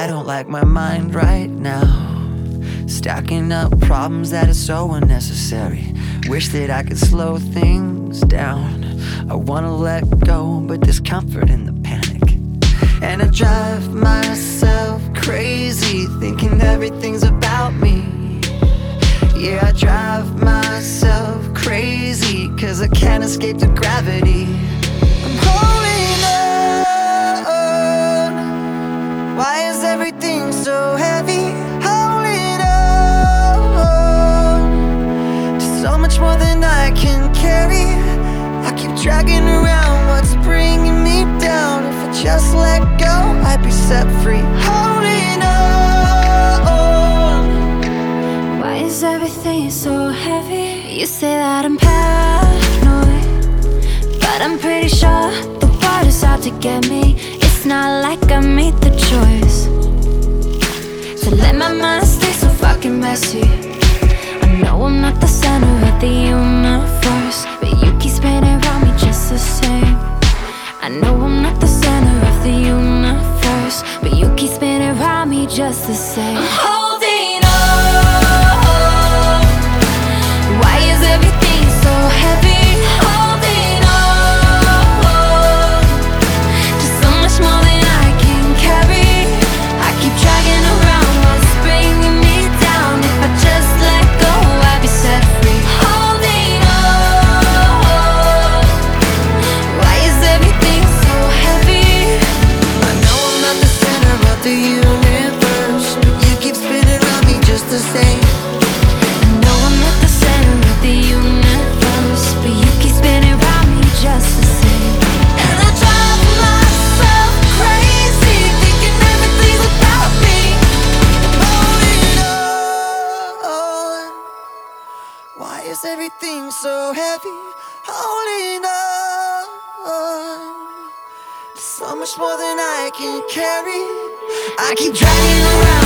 I don't like my mind right now. Stacking up problems that are so unnecessary. Wish that I could slow things down. I wanna let go, but there's comfort in the panic. And I drive myself crazy, thinking everything's about me. Yeah, I drive myself crazy, cause I can't escape the gravity. So heavy? Holding on so much more than I can carry. I keep dragging around what's bringing me down. If I just let go, I'd be set free. Holding on. Why is everything so heavy? You say that I'm paranoid, but I'm pretty sure the is out to get me. It's not like I made the choice messy. I know I'm not the center of the universe, but you keep spinning around me just the same. I know I'm not the center of the universe, but you keep spinning around me just the same. Is everything so heavy? Holding on. So much more than I can carry. I keep dragging around